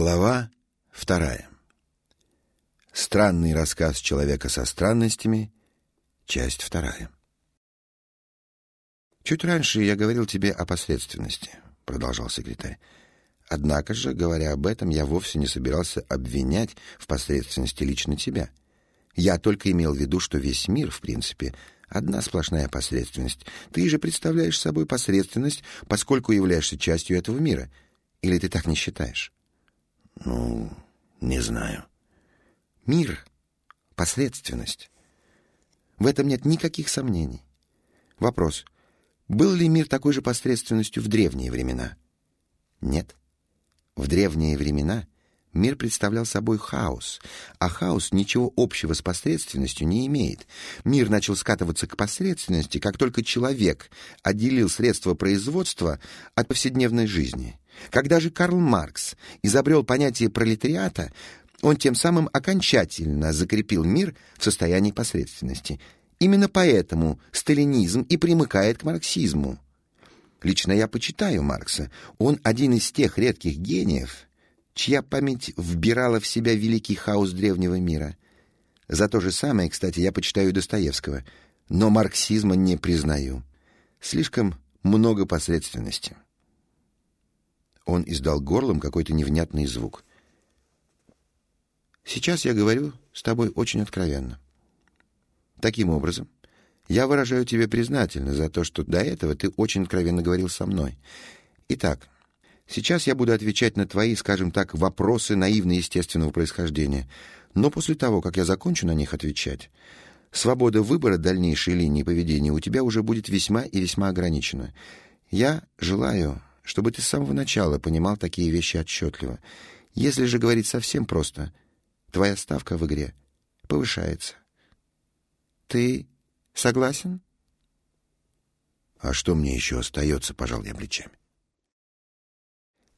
Глава вторая. Странный рассказ человека со странностями. Часть вторая. Чуть раньше я говорил тебе о посредственности, продолжал секретарь. Однако же, говоря об этом, я вовсе не собирался обвинять в посредственности лично тебя. Я только имел в виду, что весь мир, в принципе, одна сплошная посредственность. Ты же представляешь собой посредственность, поскольку являешься частью этого мира. Или ты так не считаешь? Ну, не знаю. Мир — посредственность. В этом нет никаких сомнений. Вопрос. Был ли мир такой же посредственностью в древние времена? Нет. В древние времена мир представлял собой хаос, а хаос ничего общего с посредственностью не имеет. Мир начал скатываться к посредственности, как только человек отделил средства производства от повседневной жизни. Когда же Карл Маркс изобрел понятие пролетариата, он тем самым окончательно закрепил мир в состоянии посредственности. Именно поэтому сталинизм и примыкает к марксизму. Лично я почитаю Маркса. Он один из тех редких гениев, чья память вбирала в себя великий хаос древнего мира. За то же самое, кстати, я почитаю Достоевского, но марксизма не признаю. Слишком много посредственности. Он издал горлом какой-то невнятный звук. Сейчас я говорю с тобой очень откровенно. Таким образом, я выражаю тебе признательность за то, что до этого ты очень откровенно говорил со мной. Итак, сейчас я буду отвечать на твои, скажем так, вопросы наивно-естественного происхождения. Но после того, как я закончу на них отвечать, свобода выбора дальнейшей линии поведения у тебя уже будет весьма и весьма ограничена. Я желаю, чтобы ты с самого начала понимал такие вещи отчетливо. Если же говорить совсем просто, твоя ставка в игре повышается. Ты согласен? А что мне еще остается, пожал я плечами.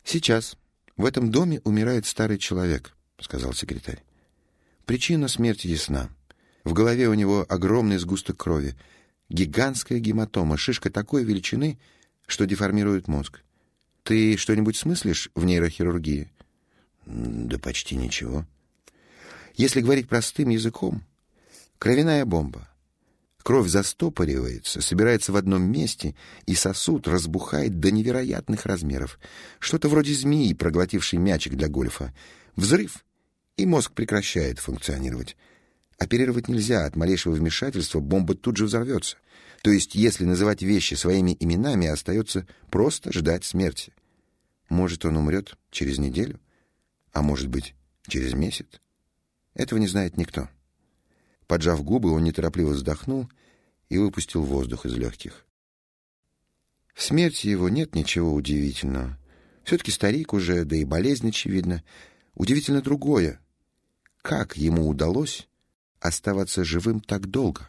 Сейчас в этом доме умирает старый человек, сказал секретарь. Причина смерти ясна. В голове у него огромный сгусток крови, гигантская гематома, шишка такой величины, что деформирует мозг. Ты что-нибудь смыслишь в нейрохирургии? Да почти ничего. Если говорить простым языком, кровяная бомба. Кровь застопоривается, собирается в одном месте, и сосуд разбухает до невероятных размеров. Что-то вроде змеи, проглотившей мячик для гольфа. Взрыв, и мозг прекращает функционировать. Оперировать нельзя, от малейшего вмешательства бомба тут же взорвется. То есть, если называть вещи своими именами, остается просто ждать смерти. Может, он умрет через неделю, а может быть, через месяц. Этого не знает никто. Поджав губы, он неторопливо вздохнул и выпустил воздух из легких. В смерти его нет ничего удивительного. Все-таки старик уже, да и болезнь очевидна. Удивительно другое. Как ему удалось оставаться живым так долго?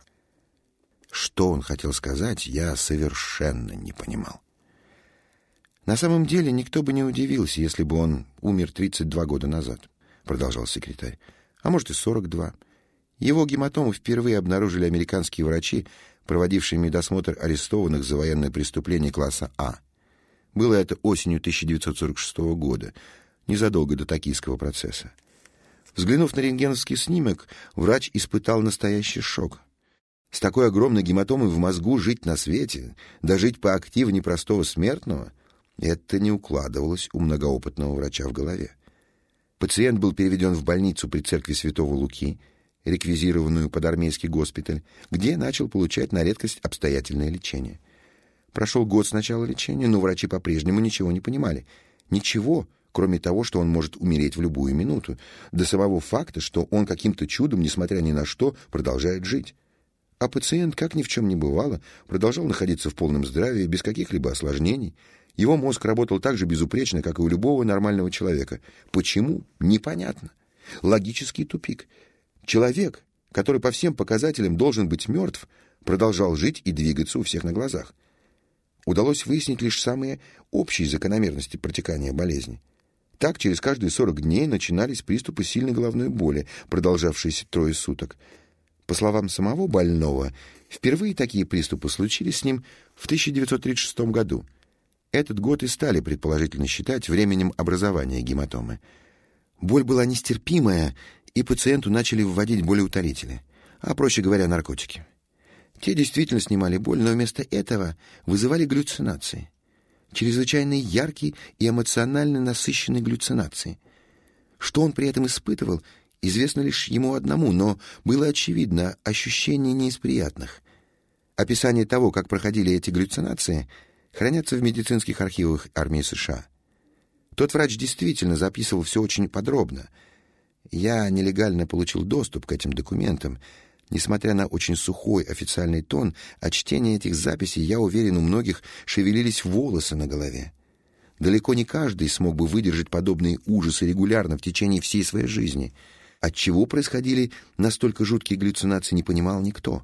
Что он хотел сказать, я совершенно не понимал. На самом деле никто бы не удивился, если бы он умер 32 года назад, продолжал секретарь. А может и 42. Его гематому впервые обнаружили американские врачи, проводившие медосмотр арестованных за военное преступление класса А. Было это осенью 1946 года, незадолго до токийского процесса. Взглянув на рентгеновский снимок, врач испытал настоящий шок. С такой огромной гематомой в мозгу жить на свете, да жить поактивнее простого смертного, это не укладывалось у многоопытного врача в голове. Пациент был переведен в больницу при церкви Святого Луки, реквизированную под армейский госпиталь, где начал получать на редкость обстоятельное лечение. Прошел год с начала лечения, но врачи по-прежнему ничего не понимали. Ничего, кроме того, что он может умереть в любую минуту, до самого факта, что он каким-то чудом, несмотря ни на что, продолжает жить. А пациент, как ни в чем не бывало, продолжал находиться в полном здравии, без каких-либо осложнений. Его мозг работал так же безупречно, как и у любого нормального человека. Почему? Непонятно. Логический тупик. Человек, который по всем показателям должен быть мертв, продолжал жить и двигаться у всех на глазах. Удалось выяснить лишь самые общие закономерности протекания болезни. Так, через каждые 40 дней начинались приступы сильной головной боли, продолжавшиеся трое суток – по словам самого больного, впервые такие приступы случились с ним в 1936 году. Этот год и стали предположительно считать временем образования гематомы. Боль была нестерпимая, и пациенту начали вводить болеутолители, а, проще говоря, наркотики. Те действительно снимали боль, но вместо этого вызывали галлюцинации. Чрезвычайно яркие и эмоционально насыщенные галлюцинации. Что он при этом испытывал, известно лишь ему одному, но было очевидно ощущение не из приятных. Описание того, как проходили эти галлюцинации, хранятся в медицинских архивах армии США. Тот врач действительно записывал все очень подробно. Я нелегально получил доступ к этим документам. Несмотря на очень сухой официальный тон, от чтения этих записей, я уверен, у многих шевелились волосы на голове. Далеко не каждый смог бы выдержать подобные ужасы регулярно в течение всей своей жизни. От чего происходили настолько жуткие галлюцинации, не понимал никто.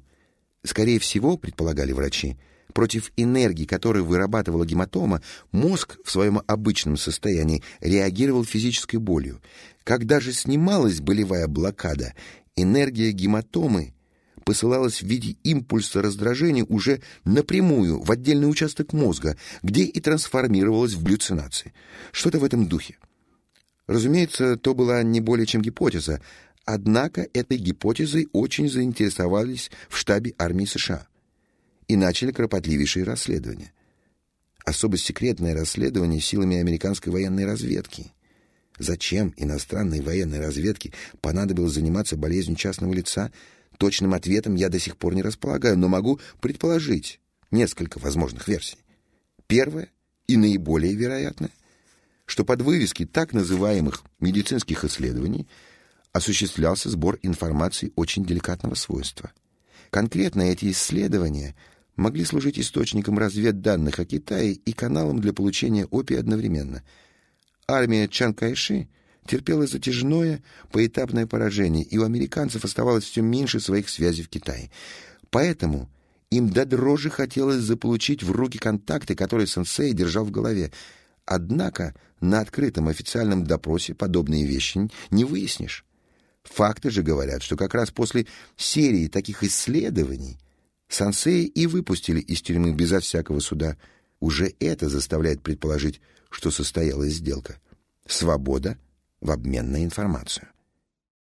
Скорее всего, предполагали врачи, против энергии, которую вырабатывала гематома, мозг в своем обычном состоянии реагировал физической болью. Когда же снималась болевая блокада, энергия гематомы посылалась в виде импульса раздражения уже напрямую в отдельный участок мозга, где и трансформировалась в галлюцинации. Что-то в этом духе. Разумеется, то была не более чем гипотеза, однако этой гипотезой очень заинтересовались в штабе армии США и начали кропотливейшие расследования. Особо секретное расследование силами американской военной разведки. Зачем иностранной военной разведке понадобилось заниматься болезнью частного лица, точным ответом я до сих пор не располагаю, но могу предположить несколько возможных версий. Первая и наиболее вероятная, что под вывески так называемых медицинских исследований осуществлялся сбор информации очень деликатного свойства. Конкретно эти исследования могли служить источником разведданных о Китае и каналом для получения опия одновременно. Армия Чан Кайши терпела затяжное поэтапное поражение, и у американцев оставалось все меньше своих связей в Китае. Поэтому им до дрожи хотелось заполучить в руки контакты, которые сенсей держал в голове. Однако на открытом официальном допросе подобные вещи не выяснишь. Факты же говорят, что как раз после серии таких исследований Сансеи и выпустили из тюрьмы безо всякого суда. Уже это заставляет предположить, что состоялась сделка. Свобода в обмен на информацию.